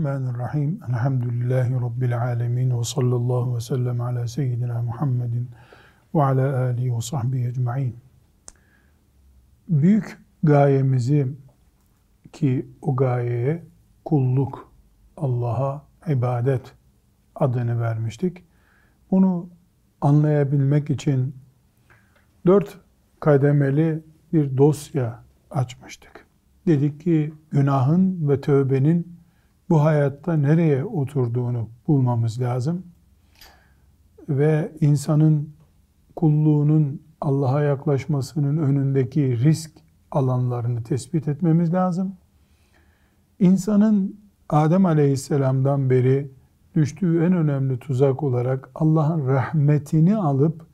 Bismillahirrahmanirrahim. Elhamdülillahi Rabbil alemin. Ve sallallahu ve sellem ala seyyidina Muhammedin ve ala alihi ve sahbihi ecma'in. Büyük gayemizi ki o gayeye kulluk, Allah'a ibadet adını vermiştik. Bunu anlayabilmek için dört kademeli bir dosya açmıştık. Dedik ki günahın ve tövbenin bu hayatta nereye oturduğunu bulmamız lazım. Ve insanın kulluğunun Allah'a yaklaşmasının önündeki risk alanlarını tespit etmemiz lazım. İnsanın Adem Aleyhisselam'dan beri düştüğü en önemli tuzak olarak Allah'ın rahmetini alıp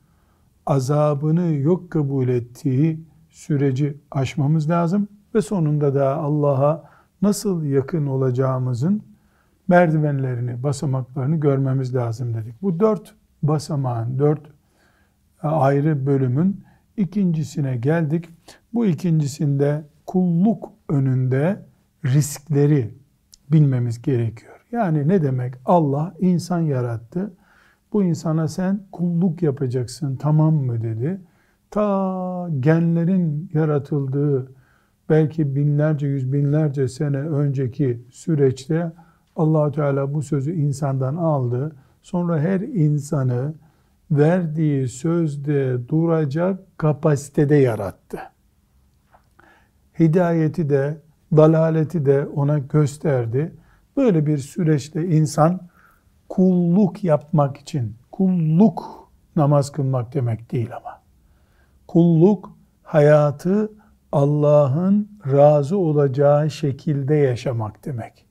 azabını yok kabul ettiği süreci aşmamız lazım ve sonunda da Allah'a nasıl yakın olacağımızın merdivenlerini, basamaklarını görmemiz lazım dedik. Bu dört basamağın, dört ayrı bölümün ikincisine geldik. Bu ikincisinde kulluk önünde riskleri bilmemiz gerekiyor. Yani ne demek? Allah insan yarattı. Bu insana sen kulluk yapacaksın tamam mı dedi. Ta genlerin yaratıldığı belki binlerce, yüz binlerce sene önceki süreçte allah Teala bu sözü insandan aldı. Sonra her insanı verdiği sözde duracak kapasitede yarattı. Hidayeti de, dalaleti de ona gösterdi. Böyle bir süreçte insan kulluk yapmak için, kulluk namaz kılmak demek değil ama. Kulluk hayatı Allah'ın razı olacağı şekilde yaşamak demek.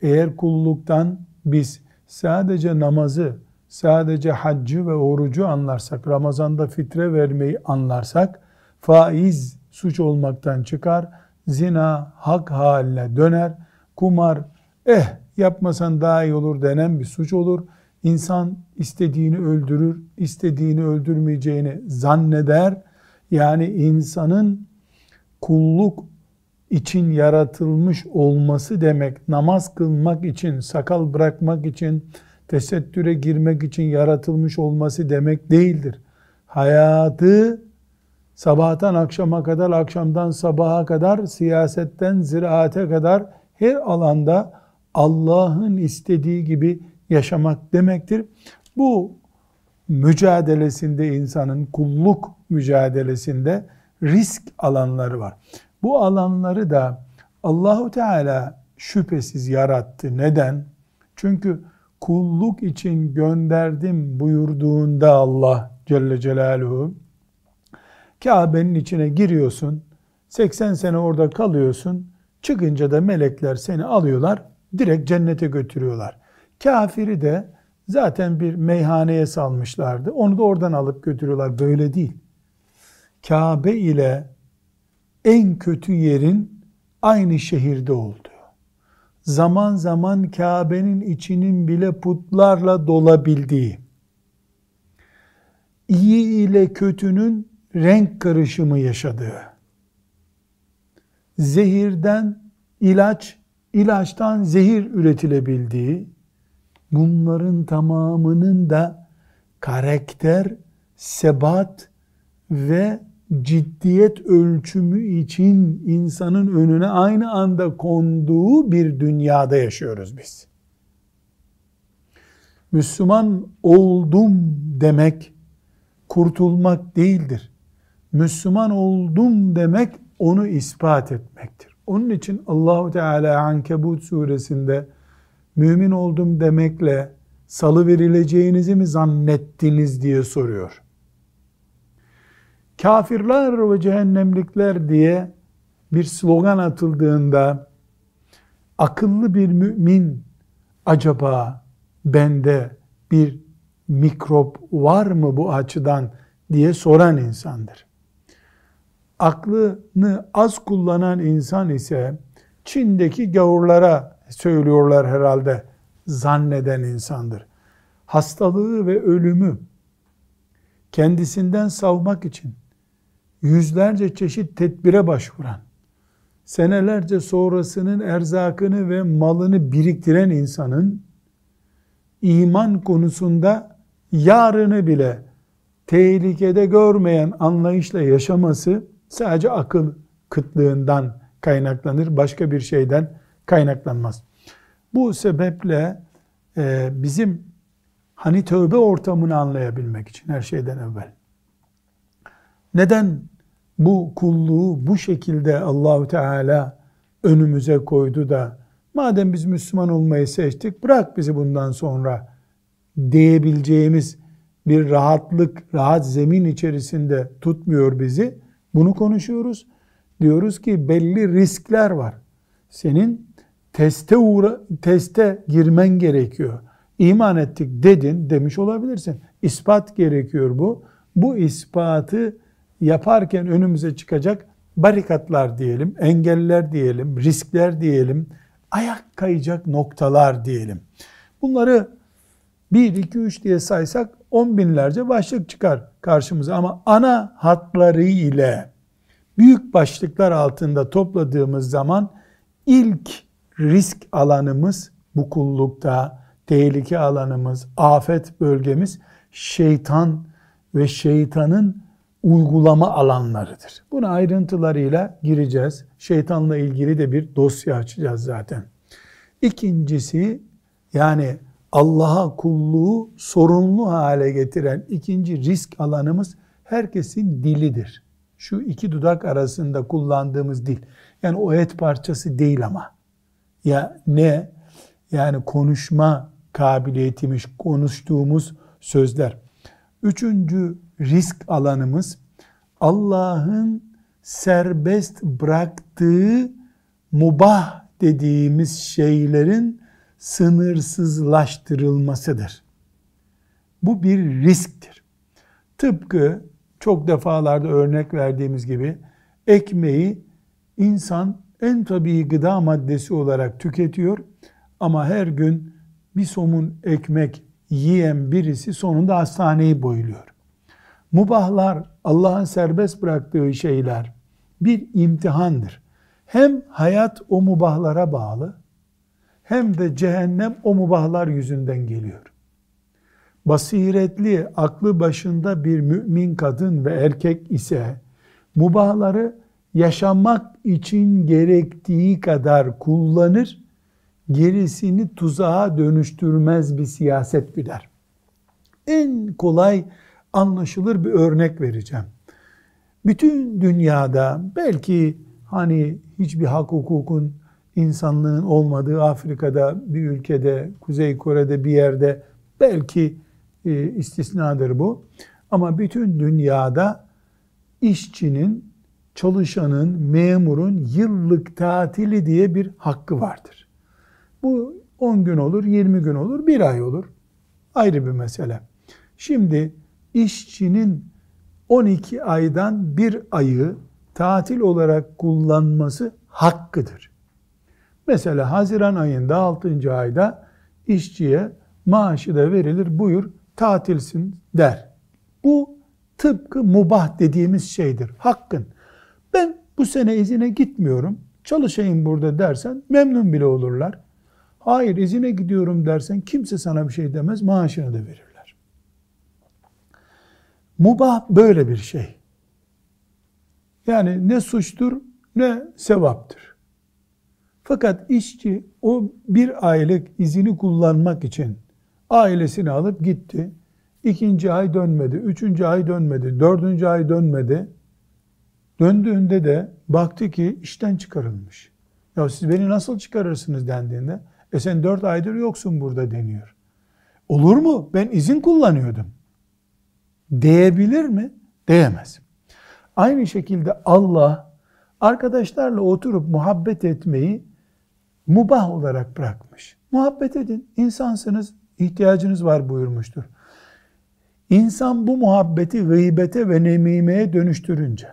Eğer kulluktan biz sadece namazı, sadece haccı ve orucu anlarsak, Ramazan'da fitre vermeyi anlarsak, faiz suç olmaktan çıkar, zina hak haline döner, kumar eh yapmasan daha iyi olur denen bir suç olur. İnsan istediğini öldürür, istediğini öldürmeyeceğini zanneder. Yani insanın kulluk için yaratılmış olması demek, namaz kılmak için, sakal bırakmak için, tesettüre girmek için yaratılmış olması demek değildir. Hayatı sabahtan akşama kadar, akşamdan sabaha kadar, siyasetten ziraate kadar her alanda Allah'ın istediği gibi yaşamak demektir. Bu mücadelesinde insanın kulluk mücadelesinde risk alanları var. Bu alanları da Allahu Teala şüphesiz yarattı. Neden? Çünkü kulluk için gönderdim buyurduğunda Allah Celle Celaluhu Kabe'nin içine giriyorsun. 80 sene orada kalıyorsun. Çıkınca da melekler seni alıyorlar. Direkt cennete götürüyorlar. Kafiri de zaten bir meyhaneye salmışlardı. Onu da oradan alıp götürüyorlar. Böyle değil. Kabe ile en kötü yerin aynı şehirde olduğu. Zaman zaman Kabe'nin içinin bile putlarla dolabildiği. iyi ile kötünün renk karışımı yaşadığı. Zehirden ilaç, ilaçtan zehir üretilebildiği, bunların tamamının da karakter, sebat ve ciddiyet ölçümü için insanın önüne aynı anda konduğu bir dünyada yaşıyoruz biz. Müslüman oldum demek kurtulmak değildir. Müslüman oldum demek onu ispat etmektir. Onun için Allahu Teala Ankebut suresinde mümin oldum demekle salı verileceğinizi mi zannettiniz diye soruyor kafirler ve cehennemlikler diye bir slogan atıldığında akıllı bir mümin acaba bende bir mikrop var mı bu açıdan diye soran insandır. Aklını az kullanan insan ise Çin'deki gavurlara söylüyorlar herhalde zanneden insandır. Hastalığı ve ölümü kendisinden savmak için yüzlerce çeşit tedbire başvuran, senelerce sonrasının erzakını ve malını biriktiren insanın iman konusunda yarını bile tehlikede görmeyen anlayışla yaşaması sadece akıl kıtlığından kaynaklanır. Başka bir şeyden kaynaklanmaz. Bu sebeple e, bizim hani tövbe ortamını anlayabilmek için her şeyden evvel neden bu kulluğu bu şekilde Allahu Teala önümüze koydu da madem biz Müslüman olmayı seçtik bırak bizi bundan sonra diyebileceğimiz bir rahatlık, rahat zemin içerisinde tutmuyor bizi. Bunu konuşuyoruz. Diyoruz ki belli riskler var. Senin teste uğra teste girmen gerekiyor. İman ettik dedin demiş olabilirsin. İspat gerekiyor bu. Bu ispatı yaparken önümüze çıkacak barikatlar diyelim, engeller diyelim, riskler diyelim, ayak kayacak noktalar diyelim. Bunları 1, 2, 3 diye saysak on binlerce başlık çıkar karşımıza ama ana hatları ile büyük başlıklar altında topladığımız zaman ilk risk alanımız bu kullukta, tehlike alanımız, afet bölgemiz şeytan ve şeytanın uygulama alanlarıdır. Buna ayrıntılarıyla gireceğiz. Şeytanla ilgili de bir dosya açacağız zaten. İkincisi yani Allah'a kulluğu sorunlu hale getiren ikinci risk alanımız herkesin dilidir. Şu iki dudak arasında kullandığımız dil. Yani o et parçası değil ama. Ya ne? Yani konuşma kabiliyetimiz, konuştuğumuz sözler. Üçüncü risk alanımız Allah'ın serbest bıraktığı mubah dediğimiz şeylerin sınırsızlaştırılmasıdır. Bu bir risktir. Tıpkı çok defalarda örnek verdiğimiz gibi ekmeği insan en tabii gıda maddesi olarak tüketiyor ama her gün bir somun ekmek yiyen birisi sonunda hastaneyi boyluyor. Mubahlar, Allah'ın serbest bıraktığı şeyler bir imtihandır. Hem hayat o mubahlara bağlı, hem de cehennem o mubahlar yüzünden geliyor. Basiretli, aklı başında bir mümin kadın ve erkek ise mubahları yaşamak için gerektiği kadar kullanır, gerisini tuzağa dönüştürmez bir siyaset güder. En kolay anlaşılır bir örnek vereceğim. Bütün dünyada belki hani hiçbir hak hukukun insanlığın olmadığı Afrika'da bir ülkede, Kuzey Kore'de bir yerde belki e, istisnadır bu. Ama bütün dünyada işçinin, çalışanın, memurun yıllık tatili diye bir hakkı vardır. Bu 10 gün olur, 20 gün olur, bir ay olur. Ayrı bir mesele. Şimdi işçinin 12 aydan bir ayı tatil olarak kullanması hakkıdır. Mesela Haziran ayında 6. ayda işçiye maaşı da verilir buyur tatilsin der. Bu tıpkı mubah dediğimiz şeydir. Hakkın. Ben bu sene izine gitmiyorum. Çalışayım burada dersen memnun bile olurlar. Hayır izine gidiyorum dersen kimse sana bir şey demez maaşını da verirler. Mubah böyle bir şey. Yani ne suçtur ne sevaptır. Fakat işçi o bir aylık izini kullanmak için ailesini alıp gitti. İkinci ay dönmedi, üçüncü ay dönmedi, dördüncü ay dönmedi. Döndüğünde de baktı ki işten çıkarılmış. Ya siz beni nasıl çıkarırsınız dendiğinde, e sen dört aydır yoksun burada deniyor. Olur mu? Ben izin kullanıyordum. Diyebilir mi? Diyemez. Aynı şekilde Allah arkadaşlarla oturup muhabbet etmeyi mubah olarak bırakmış. Muhabbet edin, insansınız, ihtiyacınız var buyurmuştur. İnsan bu muhabbeti gıybete ve nemimeye dönüştürünce,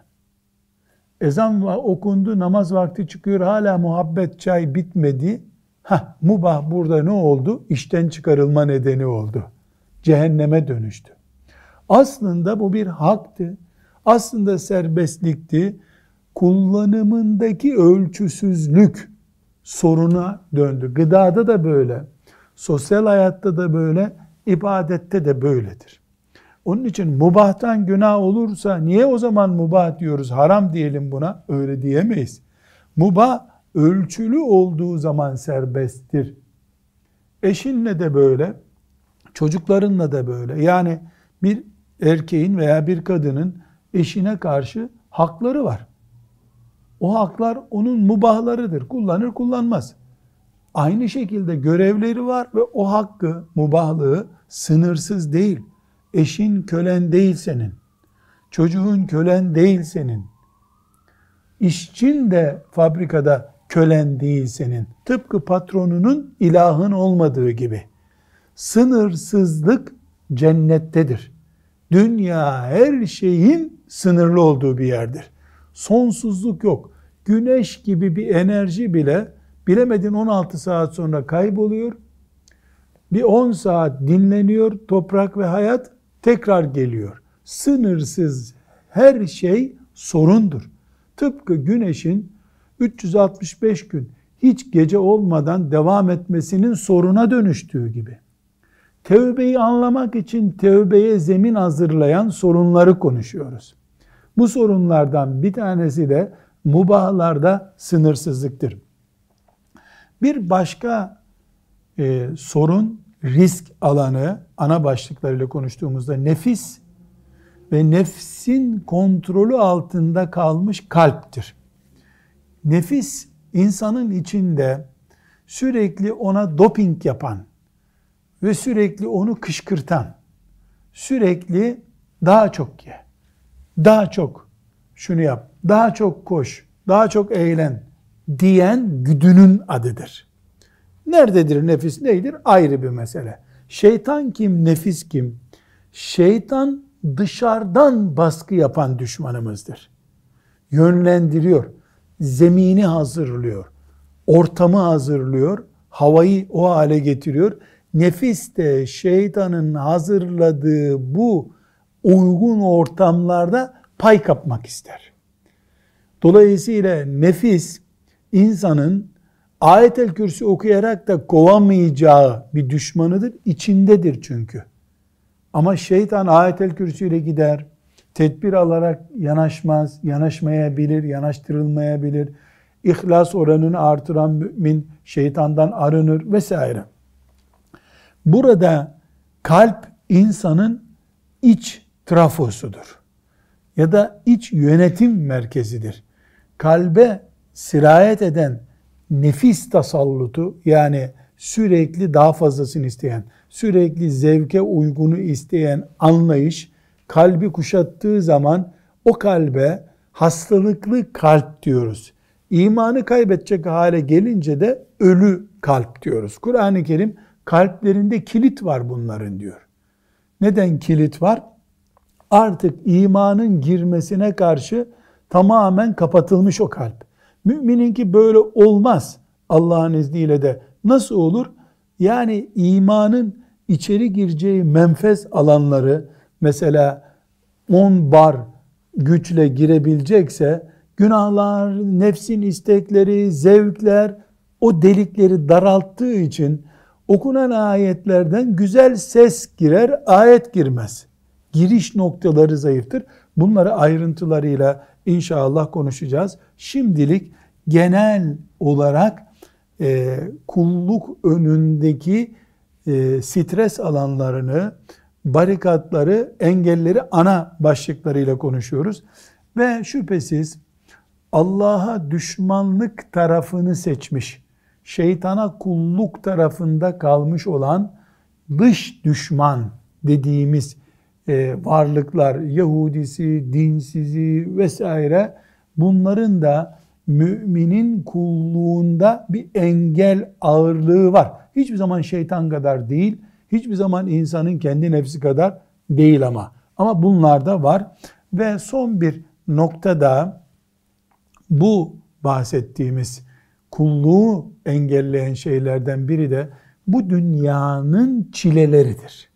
ezan okundu, namaz vakti çıkıyor, hala muhabbet çay bitmedi, ha mubah burada ne oldu? İşten çıkarılma nedeni oldu. Cehenneme dönüştü. Aslında bu bir haktı. Aslında serbestlikti. kullanımındaki ölçüsüzlük soruna döndü. Gıdada da böyle, sosyal hayatta da böyle, ibadette de böyledir. Onun için mubahtan günah olursa niye o zaman mubah diyoruz, haram diyelim buna? Öyle diyemeyiz. Mubah ölçülü olduğu zaman serbesttir. Eşinle de böyle, çocuklarınla da böyle. Yani bir erkeğin veya bir kadının eşine karşı hakları var. O haklar onun mubahlarıdır. Kullanır kullanmaz. Aynı şekilde görevleri var ve o hakkı, mubahlığı sınırsız değil. Eşin kölen değil senin. Çocuğun kölen değil senin. İşçin de fabrikada kölen değil senin. Tıpkı patronunun ilahın olmadığı gibi. Sınırsızlık cennettedir. Dünya her şeyin sınırlı olduğu bir yerdir. Sonsuzluk yok. Güneş gibi bir enerji bile bilemedin 16 saat sonra kayboluyor. Bir 10 saat dinleniyor toprak ve hayat tekrar geliyor. Sınırsız her şey sorundur. Tıpkı güneşin 365 gün hiç gece olmadan devam etmesinin soruna dönüştüğü gibi. Tevbeyi anlamak için tevbeye zemin hazırlayan sorunları konuşuyoruz. Bu sorunlardan bir tanesi de mubahlarda sınırsızlıktır. Bir başka e, sorun risk alanı ana başlıklarıyla konuştuğumuzda nefis ve nefsin kontrolü altında kalmış kalptir. Nefis insanın içinde sürekli ona doping yapan ve sürekli onu kışkırtan, sürekli daha çok ye, daha çok şunu yap, daha çok koş, daha çok eğlen diyen güdünün adıdır. Nerededir nefis neydir? Ayrı bir mesele. Şeytan kim, nefis kim? Şeytan dışarıdan baskı yapan düşmanımızdır. Yönlendiriyor, zemini hazırlıyor, ortamı hazırlıyor, havayı o hale getiriyor. Nefis de şeytanın hazırladığı bu uygun ortamlarda pay kapmak ister. Dolayısıyla nefis insanın ayetel kürsü okuyarak da kovamayacağı bir düşmanıdır. içindedir çünkü. Ama şeytan ayetel kürsü ile gider. Tedbir alarak yanaşmaz, yanaşmayabilir, yanaştırılmayabilir. İhlas oranını artıran mümin şeytandan arınır vesaire. Burada kalp insanın iç trafosudur. Ya da iç yönetim merkezidir. Kalbe sirayet eden nefis tasallutu yani sürekli daha fazlasını isteyen, sürekli zevke uygunu isteyen anlayış kalbi kuşattığı zaman o kalbe hastalıklı kalp diyoruz. İmanı kaybedecek hale gelince de ölü kalp diyoruz. Kur'an-ı Kerim kalplerinde kilit var bunların diyor. Neden kilit var? Artık imanın girmesine karşı tamamen kapatılmış o kalp. Mümininki böyle olmaz. Allah'ın izniyle de nasıl olur? Yani imanın içeri gireceği menfez alanları mesela 10 bar güçle girebilecekse günahlar, nefsin istekleri, zevkler o delikleri daralttığı için okunan ayetlerden güzel ses girer, ayet girmez. Giriş noktaları zayıftır. Bunları ayrıntılarıyla inşallah konuşacağız. Şimdilik genel olarak e, kulluk önündeki e, stres alanlarını, barikatları, engelleri ana başlıklarıyla konuşuyoruz. Ve şüphesiz Allah'a düşmanlık tarafını seçmiş, şeytana kulluk tarafında kalmış olan dış düşman dediğimiz e, varlıklar, Yahudisi, dinsizi vesaire bunların da müminin kulluğunda bir engel ağırlığı var. Hiçbir zaman şeytan kadar değil, hiçbir zaman insanın kendi nefsi kadar değil ama. Ama bunlar da var ve son bir noktada bu bahsettiğimiz kulluğu engelleyen şeylerden biri de bu dünyanın çileleridir.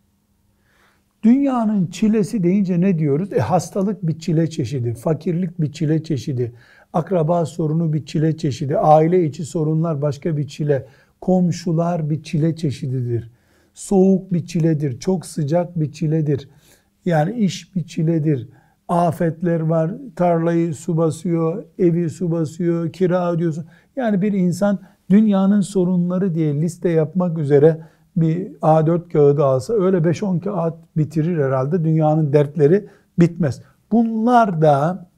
Dünyanın çilesi deyince ne diyoruz? E hastalık bir çile çeşidi, fakirlik bir çile çeşidi, Akraba sorunu bir çile çeşidi, aile içi sorunlar başka bir çile, komşular bir çile çeşididir. Soğuk bir çiledir, çok sıcak bir çiledir. Yani iş bir çiledir. Afetler var, tarlayı su basıyor, evi su basıyor, kira ödüyorsun. Yani bir insan dünyanın sorunları diye liste yapmak üzere bir A4 kağıdı alsa öyle 5-10 kağıt bitirir herhalde. Dünyanın dertleri bitmez. Bunlar da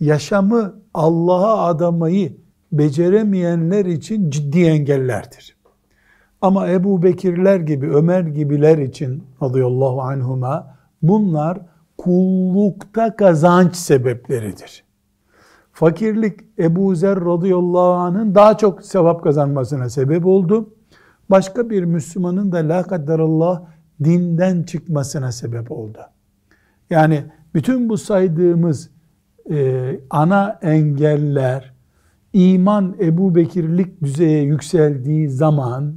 yaşamı Allah'a adamayı beceremeyenler için ciddi engellerdir. Ama Ebu Bekirler gibi, Ömer gibiler için radıyallahu anhuma bunlar kullukta kazanç sebepleridir. Fakirlik Ebu Zer radıyallahu anh'ın daha çok sevap kazanmasına sebep oldu. Başka bir Müslümanın da la kadderallah dinden çıkmasına sebep oldu. Yani bütün bu saydığımız e, ana engeller iman Ebu Bekirlik düzeye yükseldiği zaman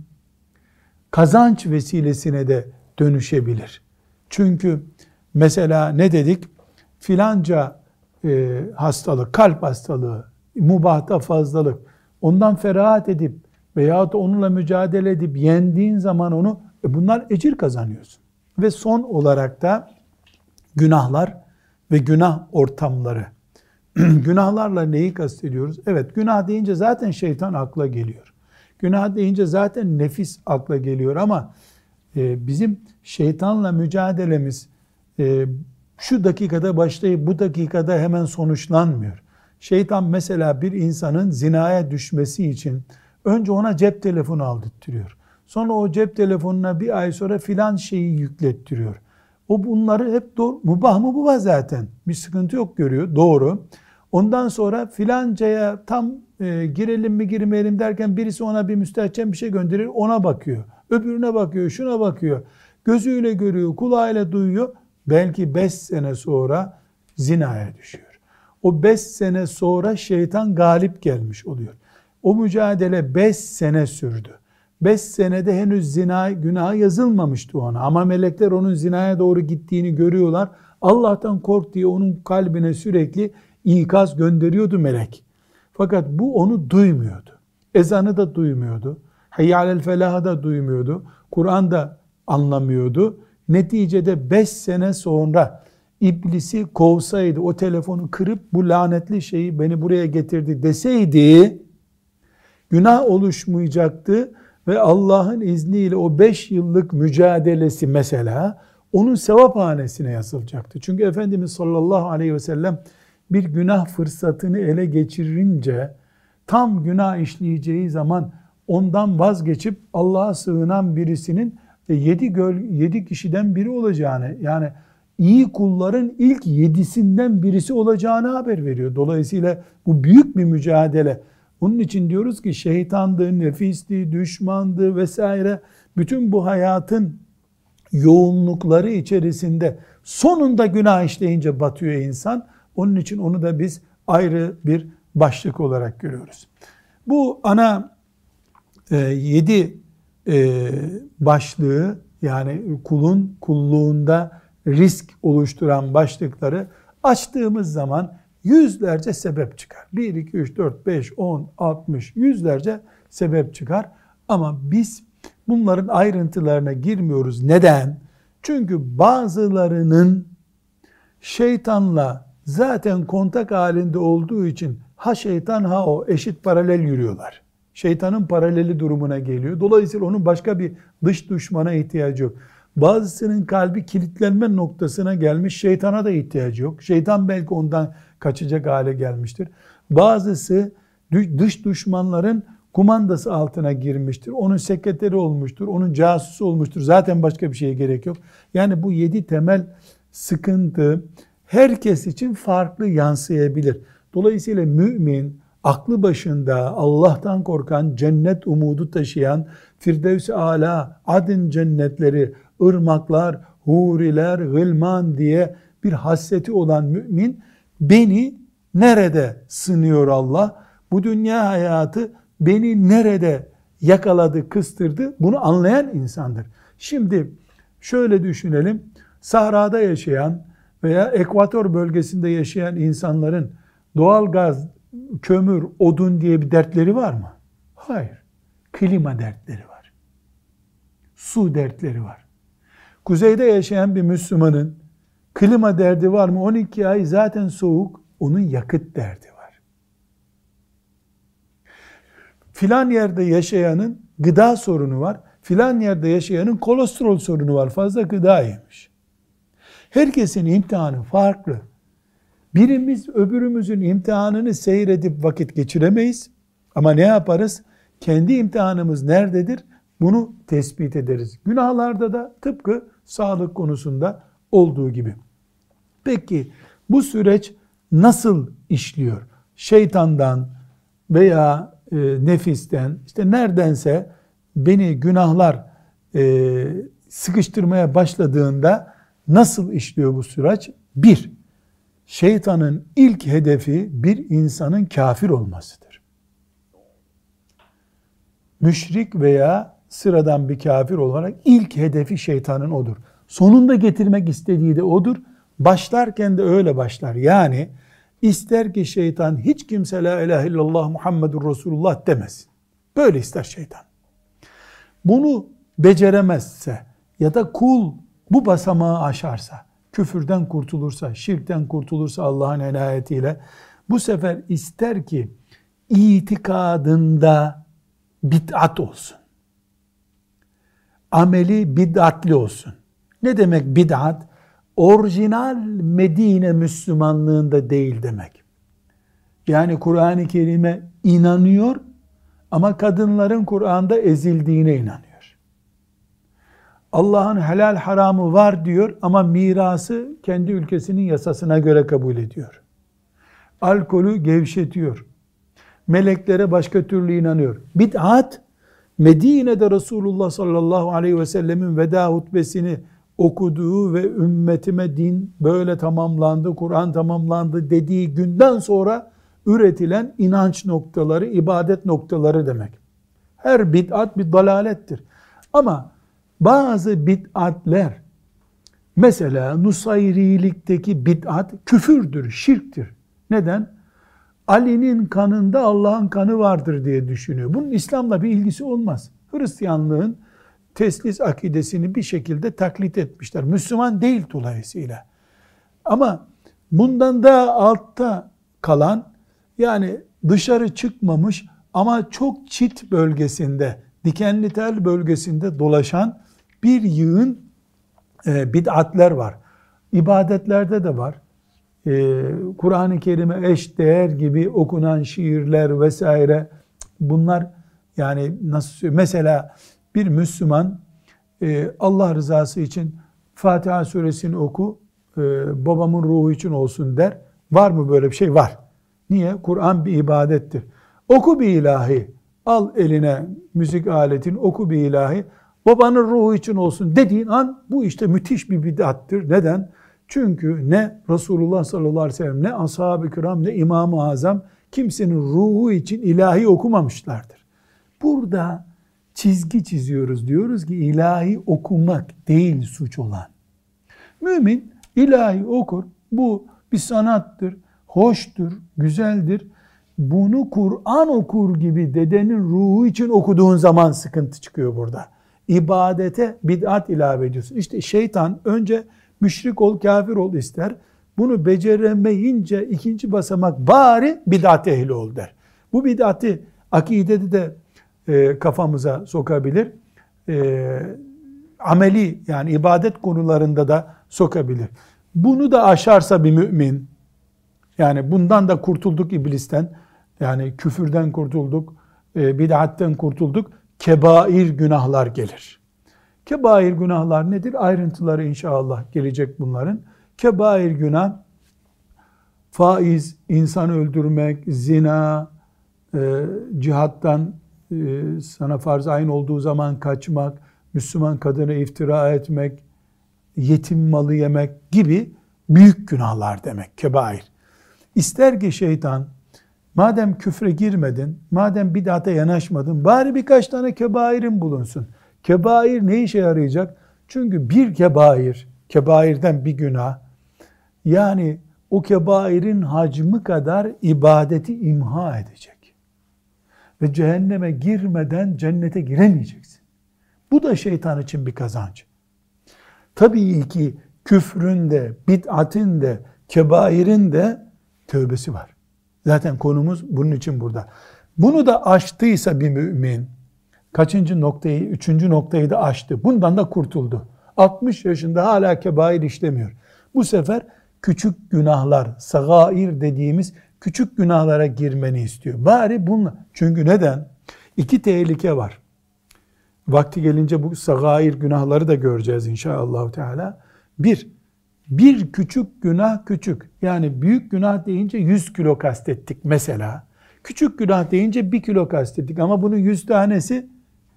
kazanç vesilesine de dönüşebilir. Çünkü mesela ne dedik? Filanca e, hastalık, kalp hastalığı, mubahta fazlalık, ondan ferahat edip veyahut onunla mücadele edip yendiğin zaman onu, e bunlar ecir kazanıyorsun. Ve son olarak da günahlar ve günah ortamları. Günahlarla neyi kastediyoruz? Evet günah deyince zaten şeytan akla geliyor. Günah deyince zaten nefis akla geliyor ama e, bizim şeytanla mücadelemiz e, şu dakikada başlayıp bu dakikada hemen sonuçlanmıyor. Şeytan mesela bir insanın zinaya düşmesi için önce ona cep telefonu aldırtıyor. Sonra o cep telefonuna bir ay sonra filan şeyi yüklettiriyor. O bunları hep doğru, mubah mubah zaten. Bir sıkıntı yok görüyor. Doğru. Ondan sonra filancaya tam e, girelim mi girmeyelim derken birisi ona bir müstehcen bir şey gönderir ona bakıyor. Öbürüne bakıyor, şuna bakıyor. Gözüyle görüyor, kulağıyla duyuyor. Belki beş sene sonra zinaya düşüyor. O beş sene sonra şeytan galip gelmiş oluyor. O mücadele beş sene sürdü. Beş senede henüz zina günah yazılmamıştı ona. Ama melekler onun zinaya doğru gittiğini görüyorlar. Allah'tan kork diye onun kalbine sürekli ikaz gönderiyordu melek. Fakat bu onu duymuyordu. Ezanı da duymuyordu. Hayyalel felahı da duymuyordu. Kur'an da anlamıyordu. Neticede beş sene sonra iblisi kovsaydı, o telefonu kırıp bu lanetli şeyi beni buraya getirdi deseydi, günah oluşmayacaktı ve Allah'ın izniyle o beş yıllık mücadelesi mesela onun sevap hanesine yazılacaktı. Çünkü Efendimiz sallallahu aleyhi ve sellem bir günah fırsatını ele geçirince tam günah işleyeceği zaman ondan vazgeçip Allah'a sığınan birisinin yedi, göl, yedi kişiden biri olacağını yani iyi kulların ilk yedisinden birisi olacağını haber veriyor. Dolayısıyla bu büyük bir mücadele. Onun için diyoruz ki şeytandı, nefisti, düşmandı vesaire bütün bu hayatın yoğunlukları içerisinde sonunda günah işleyince batıyor insan. Onun için onu da biz ayrı bir başlık olarak görüyoruz. Bu ana e, yedi e, başlığı yani kulun kulluğunda risk oluşturan başlıkları açtığımız zaman yüzlerce sebep çıkar. 1, 2, 3, 4, 5, 10, 60 yüzlerce sebep çıkar. Ama biz bunların ayrıntılarına girmiyoruz. Neden? Çünkü bazılarının şeytanla zaten kontak halinde olduğu için ha şeytan ha o eşit paralel yürüyorlar. Şeytanın paraleli durumuna geliyor. Dolayısıyla onun başka bir dış düşmana ihtiyacı yok. Bazısının kalbi kilitlenme noktasına gelmiş, şeytana da ihtiyacı yok. Şeytan belki ondan kaçacak hale gelmiştir. Bazısı dış düşmanların kumandası altına girmiştir. Onun sekreteri olmuştur, onun casusu olmuştur. Zaten başka bir şeye gerek yok. Yani bu yedi temel sıkıntı herkes için farklı yansıyabilir. Dolayısıyla mümin, aklı başında Allah'tan korkan, cennet umudu taşıyan, Firdevs-i Ala, adın cennetleri, ırmaklar, huriler, gılman diye bir hasreti olan mümin, beni nerede sınıyor Allah? Bu dünya hayatı beni nerede yakaladı, kıstırdı? Bunu anlayan insandır. Şimdi şöyle düşünelim. Sahrada yaşayan veya ekvator bölgesinde yaşayan insanların doğal gaz kömür, odun diye bir dertleri var mı? Hayır. Klima dertleri var. Su dertleri var. Kuzeyde yaşayan bir Müslümanın klima derdi var mı? 12 ay zaten soğuk. Onun yakıt derdi var. Filan yerde yaşayanın gıda sorunu var. Filan yerde yaşayanın kolesterol sorunu var. Fazla gıda yemiş. Herkesin imtihanı farklı. Birimiz öbürümüzün imtihanını seyredip vakit geçiremeyiz. Ama ne yaparız? Kendi imtihanımız nerededir? Bunu tespit ederiz. Günahlarda da tıpkı sağlık konusunda olduğu gibi. Peki bu süreç nasıl işliyor? Şeytandan veya e, nefisten işte neredense beni günahlar e, sıkıştırmaya başladığında nasıl işliyor bu süreç? Bir, şeytanın ilk hedefi bir insanın kafir olmasıdır. Müşrik veya sıradan bir kafir olarak ilk hedefi şeytanın odur. Sonunda getirmek istediği de odur. Başlarken de öyle başlar. Yani ister ki şeytan hiç kimse la ilahe illallah Muhammedur Resulullah demesin. Böyle ister şeytan. Bunu beceremezse ya da kul bu basamağı aşarsa, küfürden kurtulursa, şirkten kurtulursa Allah'ın enayetiyle bu sefer ister ki itikadında bid'at olsun. Ameli bid'atli olsun. Ne demek bid'at? Orijinal Medine Müslümanlığında değil demek. Yani Kur'an-ı Kerim'e inanıyor ama kadınların Kur'an'da ezildiğine inanıyor. Allah'ın helal haramı var diyor ama mirası kendi ülkesinin yasasına göre kabul ediyor. Alkolü gevşetiyor. Meleklere başka türlü inanıyor. Bid'at Medine'de Resulullah sallallahu aleyhi ve sellemin veda hutbesini okuduğu ve ümmetime din böyle tamamlandı, Kur'an tamamlandı dediği günden sonra üretilen inanç noktaları, ibadet noktaları demek. Her bid'at bir dalalettir. Ama bazı bid'atler mesela Nusayrilikteki bid'at küfürdür, şirktir. Neden? Ali'nin kanında Allah'ın kanı vardır diye düşünüyor. Bunun İslam'la bir ilgisi olmaz. Hristiyanlığın teslis akidesini bir şekilde taklit etmişler. Müslüman değil dolayısıyla. Ama bundan daha altta kalan yani dışarı çıkmamış ama çok çit bölgesinde, dikenli tel bölgesinde dolaşan bir yığın e, bid'atler var. İbadetlerde de var. E, Kur'an-ı Kerim'e eş değer gibi okunan şiirler vesaire bunlar yani nasıl mesela bir Müslüman e, Allah rızası için Fatiha suresini oku e, babamın ruhu için olsun der. Var mı böyle bir şey? Var. Niye? Kur'an bir ibadettir. Oku bir ilahi. Al eline müzik aletin oku bir ilahi babanın ruhu için olsun dediğin an bu işte müthiş bir bid'attır. Neden? Çünkü ne Resulullah sallallahu aleyhi ve sellem ne ashab-ı kiram ne İmam-ı Azam kimsenin ruhu için ilahi okumamışlardır. Burada çizgi çiziyoruz. Diyoruz ki ilahi okumak değil suç olan. Mümin ilahi okur. Bu bir sanattır, hoştur, güzeldir. Bunu Kur'an okur gibi dedenin ruhu için okuduğun zaman sıkıntı çıkıyor burada ibadete bid'at ilave ediyorsun. İşte şeytan önce müşrik ol, kafir ol ister. Bunu beceremeyince ikinci basamak bari bid'at ehli ol der. Bu bid'ati akidede de e, kafamıza sokabilir. E, ameli yani ibadet konularında da sokabilir. Bunu da aşarsa bir mümin, yani bundan da kurtulduk iblisten, yani küfürden kurtulduk, e, bid'atten kurtulduk kebair günahlar gelir. Kebair günahlar nedir? Ayrıntıları inşallah gelecek bunların. Kebair günah faiz, insan öldürmek, zina, e, cihattan e, sana farz ayın olduğu zaman kaçmak, Müslüman kadına iftira etmek, yetim malı yemek gibi büyük günahlar demek kebair. İster ki şeytan Madem küfre girmedin, madem bid'ate yanaşmadın, bari birkaç tane kebairin bulunsun. Kebair ne işe yarayacak? Çünkü bir kebair, kebairden bir günah, yani o kebairin hacmi kadar ibadeti imha edecek. Ve cehenneme girmeden cennete giremeyeceksin. Bu da şeytan için bir kazanç. Tabii ki küfrün de, bid'atin de, kebairin de tövbesi var. Zaten konumuz bunun için burada. Bunu da aştıysa bir mümin, kaçıncı noktayı, üçüncü noktayı da aştı. Bundan da kurtuldu. 60 yaşında hala kebair işlemiyor. Bu sefer küçük günahlar, sagair dediğimiz küçük günahlara girmeni istiyor. Bari bununla. Çünkü neden? İki tehlike var. Vakti gelince bu sagair günahları da göreceğiz inşallah Teala. Bir, bir küçük günah küçük. Yani büyük günah deyince 100 kilo kastettik mesela. Küçük günah deyince 1 kilo kastettik ama bunun 100 tanesi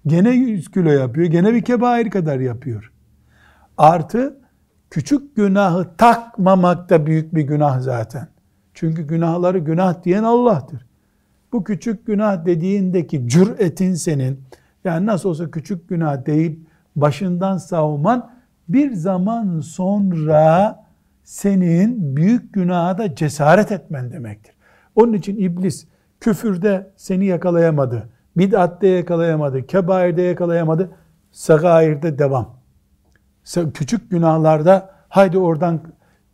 gene 100 kilo yapıyor. Gene bir kebair kadar yapıyor. Artı küçük günahı takmamak da büyük bir günah zaten. Çünkü günahları günah diyen Allah'tır. Bu küçük günah dediğindeki cüretin senin yani nasıl olsa küçük günah deyip başından savman bir zaman sonra senin büyük günaha da cesaret etmen demektir. Onun için iblis küfürde seni yakalayamadı, bid'atte yakalayamadı, kebairde yakalayamadı, sagairde devam. Küçük günahlarda haydi oradan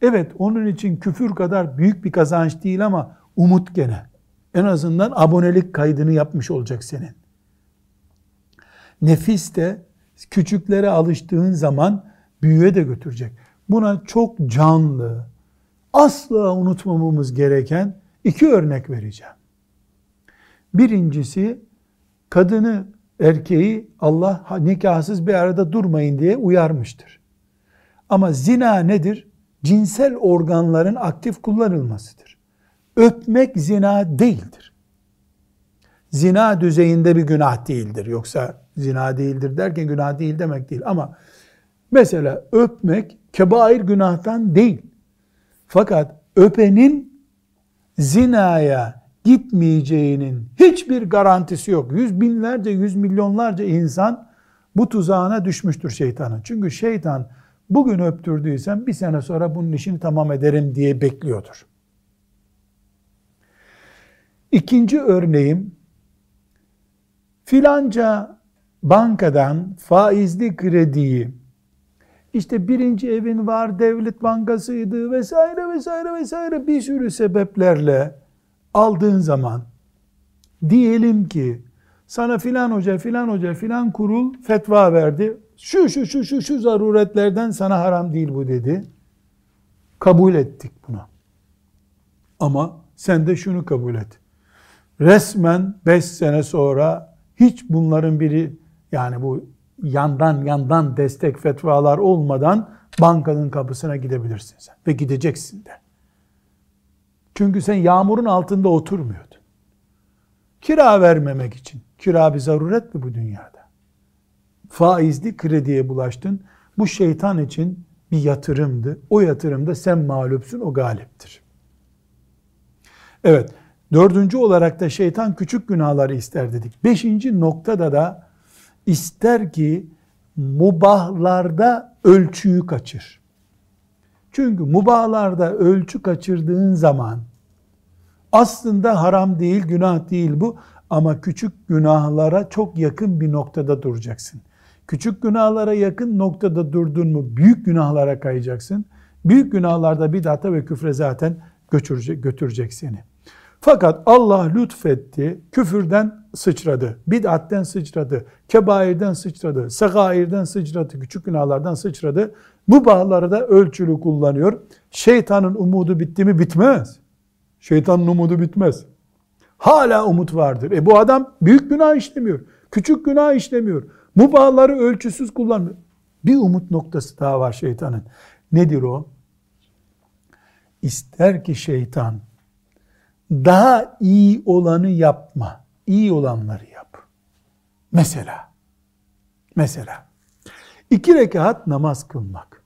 evet onun için küfür kadar büyük bir kazanç değil ama umut gene. En azından abonelik kaydını yapmış olacak senin. Nefis de küçüklere alıştığın zaman büyüye de götürecek. Buna çok canlı, asla unutmamamız gereken iki örnek vereceğim. Birincisi kadını, erkeği Allah nikahsız bir arada durmayın diye uyarmıştır. Ama zina nedir? Cinsel organların aktif kullanılmasıdır. Öpmek zina değildir. Zina düzeyinde bir günah değildir. Yoksa zina değildir derken günah değil demek değil. Ama mesela öpmek kebair günahtan değil. Fakat öpenin zinaya gitmeyeceğinin hiçbir garantisi yok. Yüz binlerce, yüz milyonlarca insan bu tuzağına düşmüştür şeytanın. Çünkü şeytan bugün öptürdüysen bir sene sonra bunun işini tamam ederim diye bekliyordur. İkinci örneğim filanca bankadan faizli krediyi işte birinci evin var devlet bankasıydı vesaire vesaire vesaire bir sürü sebeplerle aldığın zaman diyelim ki sana filan hoca filan hoca filan kurul fetva verdi. Şu şu şu şu şu zaruretlerden sana haram değil bu dedi. Kabul ettik bunu. Ama sen de şunu kabul et. Resmen 5 sene sonra hiç bunların biri yani bu yandan yandan destek fetvalar olmadan bankanın kapısına gidebilirsin sen. Ve gideceksin de. Çünkü sen yağmurun altında oturmuyordun. Kira vermemek için. Kira bir zaruret mi bu dünyada? Faizli krediye bulaştın. Bu şeytan için bir yatırımdı. O yatırımda sen mağlupsun, o galiptir. Evet, dördüncü olarak da şeytan küçük günahları ister dedik. Beşinci noktada da ister ki mubahlarda ölçüyü kaçır. Çünkü mubahlarda ölçü kaçırdığın zaman aslında haram değil, günah değil bu ama küçük günahlara çok yakın bir noktada duracaksın. Küçük günahlara yakın noktada durdun mu büyük günahlara kayacaksın. Büyük günahlarda bid'ata ve küfre zaten götürecek, götürecek seni. Fakat Allah lütfetti, küfürden sıçradı, bid'atten sıçradı, kebairden sıçradı, sagairden sıçradı, küçük günahlardan sıçradı. Bu bağları da ölçülü kullanıyor. Şeytanın umudu bitti mi? Bitmez. Şeytanın umudu bitmez. Hala umut vardır. E bu adam büyük günah işlemiyor. Küçük günah işlemiyor. Bu bağları ölçüsüz kullanmıyor. Bir umut noktası daha var şeytanın. Nedir o? İster ki şeytan daha iyi olanı yapma. İyi olanları yap. Mesela mesela iki rekat namaz kılmak.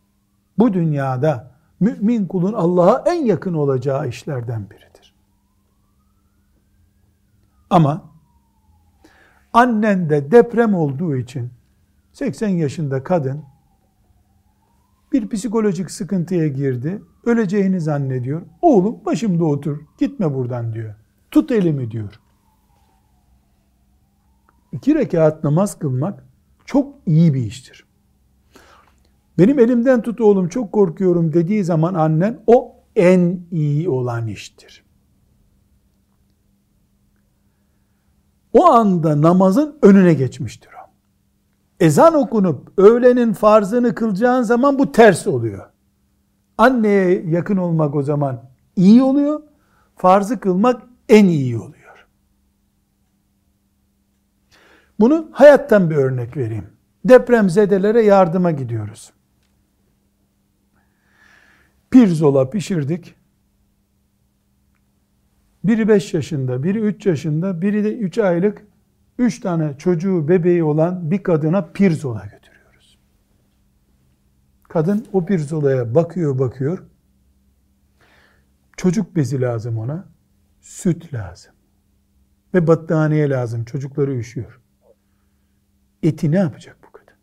Bu dünyada mümin kulun Allah'a en yakın olacağı işlerden biridir. Ama annen de deprem olduğu için 80 yaşında kadın bir psikolojik sıkıntıya girdi. Öleceğini zannediyor. Oğlum başımda otur, gitme buradan diyor. Tut elimi diyor. İki rekat namaz kılmak çok iyi bir iştir. Benim elimden tut oğlum çok korkuyorum dediği zaman annen o en iyi olan iştir. O anda namazın önüne geçmiştir o. Ezan okunup öğlenin farzını kılacağın zaman bu ters oluyor. Anneye yakın olmak o zaman iyi oluyor. Farzı kılmak en iyi oluyor. Bunu hayattan bir örnek vereyim. Depremzedelere yardıma gidiyoruz. Pirzola pişirdik. Biri 5 yaşında, biri 3 yaşında, biri de 3 aylık 3 tane çocuğu, bebeği olan bir kadına pirzola götürüyoruz. Kadın o pirzolaya bakıyor bakıyor. Çocuk bezi lazım ona. Süt lazım. Ve battaniye lazım. Çocukları üşüyor. Eti ne yapacak bu kadın?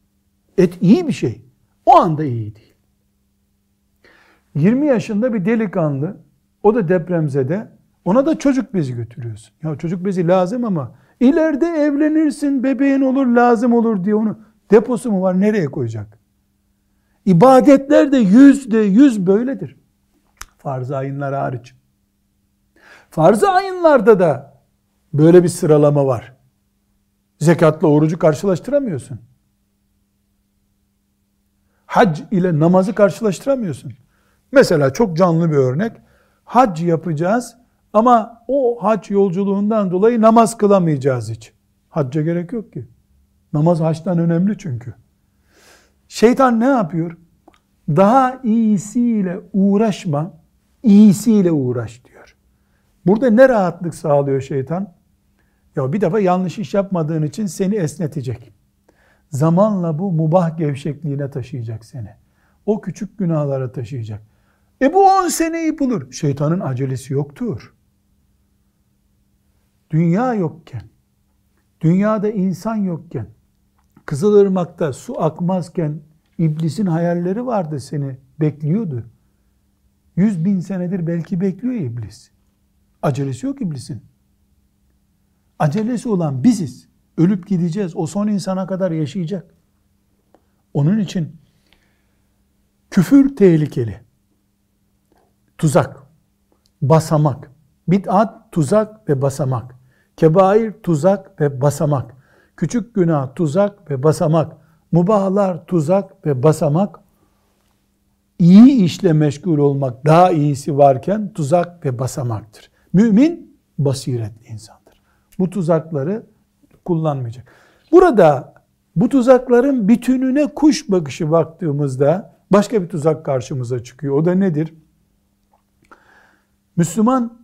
Et iyi bir şey. O anda iyi değil. 20 yaşında bir delikanlı, o da depremzede, ona da çocuk bezi götürüyorsun. Ya çocuk bezi lazım ama ileride evlenirsin, bebeğin olur, lazım olur diye onu deposu mu var, nereye koyacak? İbadetler de yüzde yüz böyledir. Farz-ı ayınlar hariç. Farz-ı ayınlarda da böyle bir sıralama var. Zekatla orucu karşılaştıramıyorsun. Hac ile namazı karşılaştıramıyorsun. Mesela çok canlı bir örnek. Hac yapacağız ama o hac yolculuğundan dolayı namaz kılamayacağız hiç. Hacca gerek yok ki. Namaz haçtan önemli çünkü. Şeytan ne yapıyor? Daha iyisiyle uğraşma, iyisiyle uğraş diyor. Burada ne rahatlık sağlıyor şeytan? Ya bir defa yanlış iş yapmadığın için seni esnetecek. Zamanla bu mubah gevşekliğine taşıyacak seni. O küçük günahlara taşıyacak. E bu 10 seneyi bulur. Şeytanın acelesi yoktur. Dünya yokken, dünyada insan yokken, Kızılırmak'ta su akmazken iblisin hayalleri vardı seni bekliyordu. Yüz bin senedir belki bekliyor iblis. Acelesi yok iblisin. Acelesi olan biziz. Ölüp gideceğiz. O son insana kadar yaşayacak. Onun için küfür tehlikeli tuzak, basamak. Bid'at tuzak ve basamak. Kebair tuzak ve basamak. Küçük günah tuzak ve basamak. Mubahlar tuzak ve basamak. İyi işle meşgul olmak daha iyisi varken tuzak ve basamaktır. Mümin basiretli insandır. Bu tuzakları kullanmayacak. Burada bu tuzakların bütününe kuş bakışı baktığımızda başka bir tuzak karşımıza çıkıyor. O da nedir? Müslüman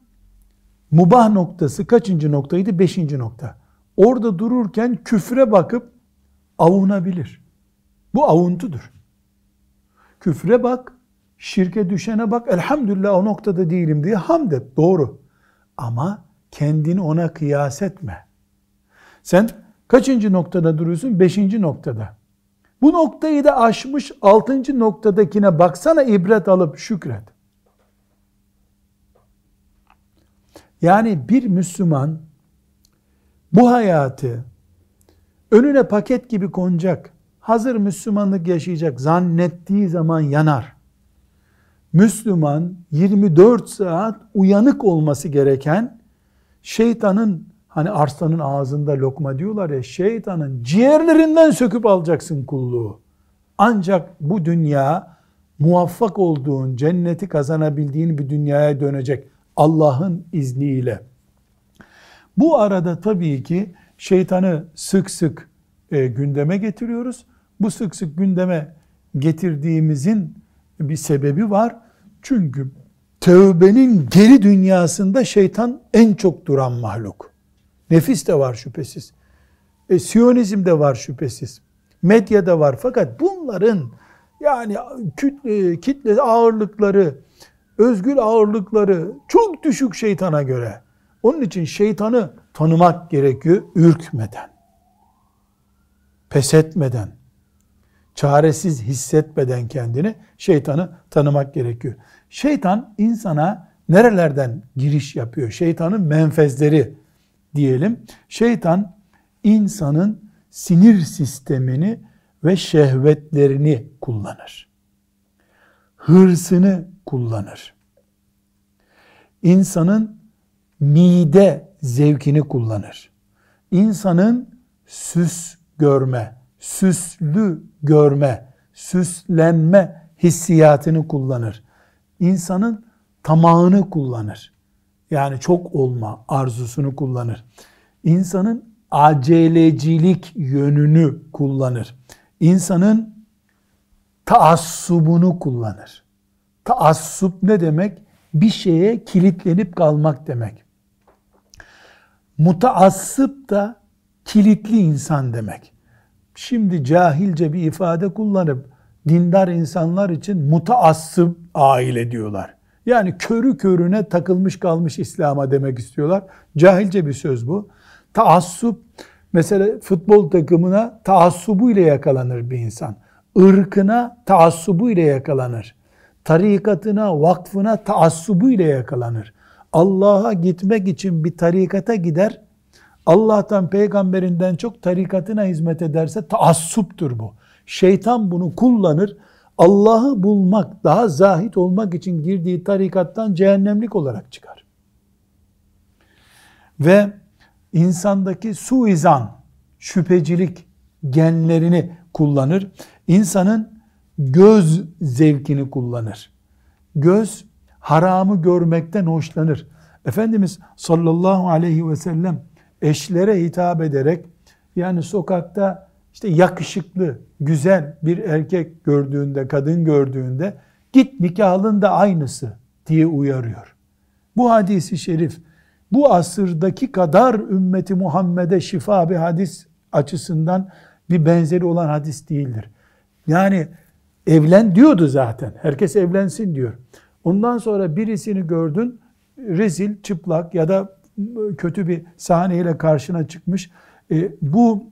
mubah noktası kaçıncı noktaydı? Beşinci nokta. Orada dururken küfre bakıp avunabilir. Bu avuntudur. Küfre bak, şirke düşene bak, elhamdülillah o noktada değilim diye hamd et. Doğru. Ama kendini ona kıyas etme. Sen kaçıncı noktada duruyorsun? Beşinci noktada. Bu noktayı da aşmış altıncı noktadakine baksana ibret alıp şükret. Yani bir Müslüman bu hayatı önüne paket gibi konacak, hazır Müslümanlık yaşayacak zannettiği zaman yanar. Müslüman 24 saat uyanık olması gereken şeytanın hani arslanın ağzında lokma diyorlar ya şeytanın ciğerlerinden söküp alacaksın kulluğu. Ancak bu dünya muvaffak olduğun, cenneti kazanabildiğin bir dünyaya dönecek. Allah'ın izniyle. Bu arada tabii ki şeytanı sık sık e, gündeme getiriyoruz. Bu sık sık gündeme getirdiğimizin bir sebebi var. Çünkü tövbenin geri dünyasında şeytan en çok duran mahluk. Nefis de var şüphesiz. E, Siyonizm de var şüphesiz. Medya da var. Fakat bunların yani kütle, kitle ağırlıkları özgür ağırlıkları çok düşük şeytana göre. Onun için şeytanı tanımak gerekiyor ürkmeden, pes etmeden, çaresiz hissetmeden kendini şeytanı tanımak gerekiyor. Şeytan insana nerelerden giriş yapıyor? Şeytanın menfezleri diyelim. Şeytan insanın sinir sistemini ve şehvetlerini kullanır. Hırsını kullanır. İnsanın mide zevkini kullanır. İnsanın süs görme, süslü görme, süslenme hissiyatını kullanır. İnsanın tamağını kullanır. Yani çok olma arzusunu kullanır. İnsanın acelecilik yönünü kullanır. İnsanın taassubunu kullanır. Taassup ne demek? Bir şeye kilitlenip kalmak demek. Mutaassıp da kilitli insan demek. Şimdi cahilce bir ifade kullanıp dindar insanlar için mutaassıp aile diyorlar. Yani körü körüne takılmış kalmış İslam'a demek istiyorlar. Cahilce bir söz bu. Taassup mesela futbol takımına taassubu ile yakalanır bir insan. Irkına taassubu ile yakalanır. Tarikatına, vakfına taassubu ile yakalanır. Allah'a gitmek için bir tarikata gider. Allah'tan, peygamberinden çok tarikatına hizmet ederse taassuptur bu. Şeytan bunu kullanır. Allah'ı bulmak, daha zahit olmak için girdiği tarikattan cehennemlik olarak çıkar. Ve insandaki suizan, şüphecilik genlerini kullanır. İnsanın göz zevkini kullanır. Göz haramı görmekten hoşlanır. Efendimiz sallallahu aleyhi ve sellem eşlere hitap ederek yani sokakta işte yakışıklı, güzel bir erkek gördüğünde, kadın gördüğünde git nikahlın da aynısı diye uyarıyor. Bu hadisi şerif bu asırdaki kadar ümmeti Muhammed'e şifa bir hadis açısından bir benzeri olan hadis değildir. Yani evlen diyordu zaten. Herkes evlensin diyor. Ondan sonra birisini gördün rezil, çıplak ya da kötü bir sahneyle karşına çıkmış. E, bu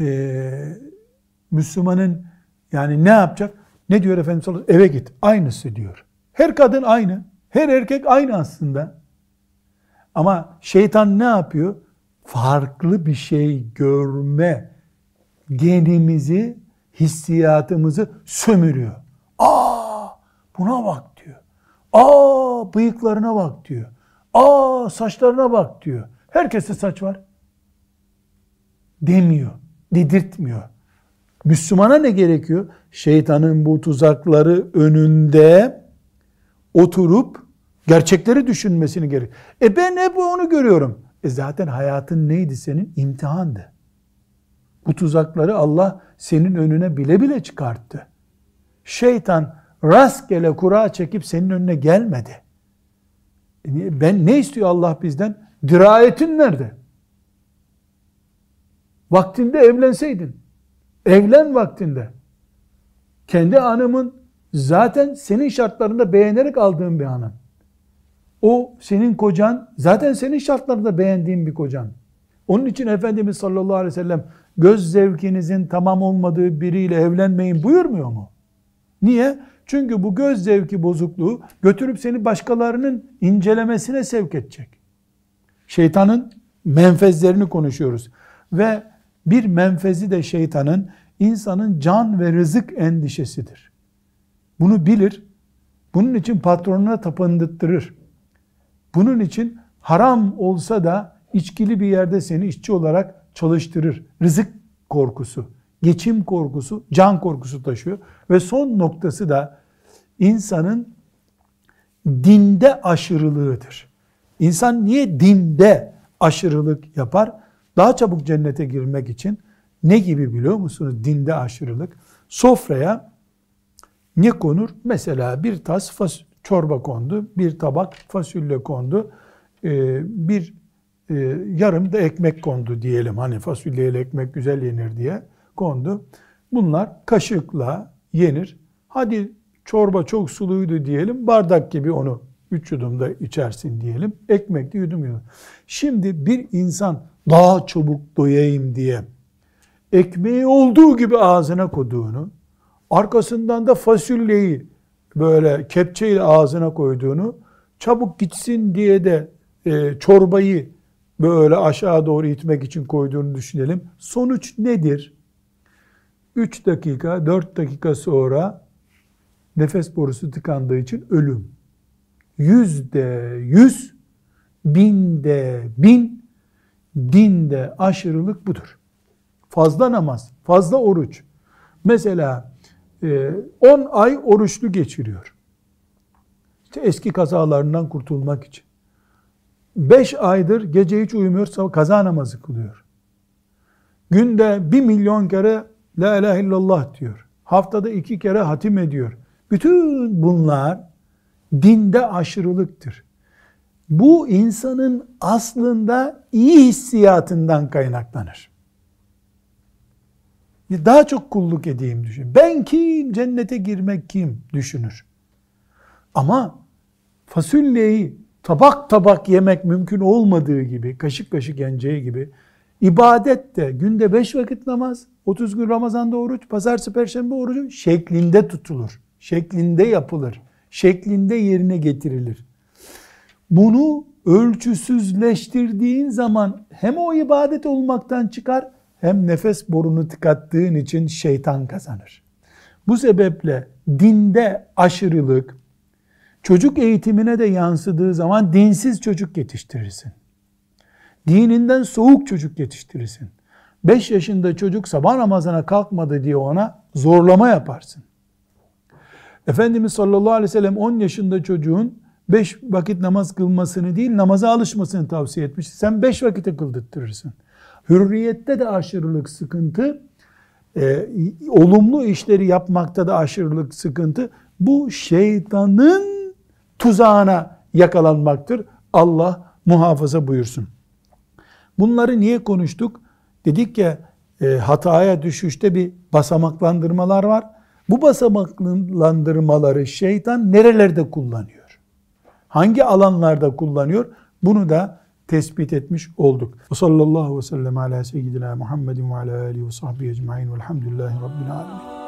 e, Müslümanın yani ne yapacak? Ne diyor Efendimiz sallallahu Eve git. Aynısı diyor. Her kadın aynı. Her erkek aynı aslında. Ama şeytan ne yapıyor? Farklı bir şey görme genimizi, hissiyatımızı sömürüyor. Aa buna bak. Aa bıyıklarına bak diyor. Aa saçlarına bak diyor. Herkeste saç var. Demiyor dedirtmiyor. Müslümana ne gerekiyor? Şeytanın bu tuzakları önünde oturup gerçekleri düşünmesini gerek. E ben hep onu görüyorum. E zaten hayatın neydi senin? İmtihandı. Bu tuzakları Allah senin önüne bile bile çıkarttı. Şeytan rastgele kura çekip senin önüne gelmedi. E ben ne istiyor Allah bizden? Dirayetin nerede? Vaktinde evlenseydin. Evlen vaktinde. Kendi hanımın zaten senin şartlarında beğenerek aldığın bir hanım. O senin kocan zaten senin şartlarında beğendiğin bir kocan. Onun için Efendimiz sallallahu aleyhi ve sellem göz zevkinizin tamam olmadığı biriyle evlenmeyin buyurmuyor mu? Niye? Çünkü bu göz zevki bozukluğu götürüp seni başkalarının incelemesine sevk edecek. Şeytanın menfezlerini konuşuyoruz. Ve bir menfezi de şeytanın insanın can ve rızık endişesidir. Bunu bilir. Bunun için patronuna tapındırtırır. Bunun için haram olsa da içkili bir yerde seni işçi olarak çalıştırır. Rızık korkusu, geçim korkusu, can korkusu taşıyor. Ve son noktası da insanın dinde aşırılığıdır. İnsan niye dinde aşırılık yapar? Daha çabuk cennete girmek için ne gibi biliyor musunuz dinde aşırılık? Sofraya ne konur? Mesela bir tas fas çorba kondu, bir tabak fasulye kondu, e, bir e, yarım da ekmek kondu diyelim. Hani fasulyeyle ekmek güzel yenir diye kondu. Bunlar kaşıkla yenir. Hadi çorba çok suluydu diyelim. Bardak gibi onu üç yudumda içersin diyelim. Ekmek de yudum yudum. Şimdi bir insan daha çabuk doyayım diye ekmeği olduğu gibi ağzına koduğunu, arkasından da fasulyeyi böyle kepçeyle ağzına koyduğunu, çabuk gitsin diye de e, çorbayı böyle aşağı doğru itmek için koyduğunu düşünelim. Sonuç nedir? 3 dakika, 4 dakika sonra nefes borusu tıkandığı için ölüm. Yüzde yüz, binde bin, dinde aşırılık budur. Fazla namaz, fazla oruç. Mesela 10 e, ay oruçlu geçiriyor. İşte eski kazalarından kurtulmak için. 5 aydır gece hiç uyumuyor, kaza namazı kılıyor. Günde 1 milyon kere La ilahe illallah diyor. Haftada iki kere hatim ediyor. Bütün bunlar dinde aşırılıktır. Bu insanın aslında iyi hissiyatından kaynaklanır. Daha çok kulluk edeyim düşün. Ben kim? Cennete girmek kim? Düşünür. Ama fasulyeyi tabak tabak yemek mümkün olmadığı gibi, kaşık kaşık yeneceği gibi, ibadet de günde beş vakit namaz, 30 gün Ramazan'da oruç, pazartesi, perşembe orucu şeklinde tutulur. Şeklinde yapılır. Şeklinde yerine getirilir. Bunu ölçüsüzleştirdiğin zaman hem o ibadet olmaktan çıkar hem nefes borunu tıkattığın için şeytan kazanır. Bu sebeple dinde aşırılık çocuk eğitimine de yansıdığı zaman dinsiz çocuk yetiştirirsin. Dininden soğuk çocuk yetiştirirsin. 5 yaşında çocuk sabah namazına kalkmadı diye ona zorlama yaparsın. Efendimiz sallallahu aleyhi ve sellem 10 yaşında çocuğun 5 vakit namaz kılmasını değil namaza alışmasını tavsiye etmiş. Sen 5 vakite kıldırtırsın. Hürriyette de aşırılık sıkıntı, e, olumlu işleri yapmakta da aşırılık sıkıntı. Bu şeytanın tuzağına yakalanmaktır. Allah muhafaza buyursun. Bunları niye konuştuk? Dedik ya e, hataya düşüşte bir basamaklandırmalar var. Bu basamaklandırmaları şeytan nerelerde kullanıyor? Hangi alanlarda kullanıyor? Bunu da tespit etmiş olduk. Ve sallallahu ve sellem ala seyyidina Muhammedin ve ala alihi ve sahbihi ecma'in velhamdülillahi rabbil alemin.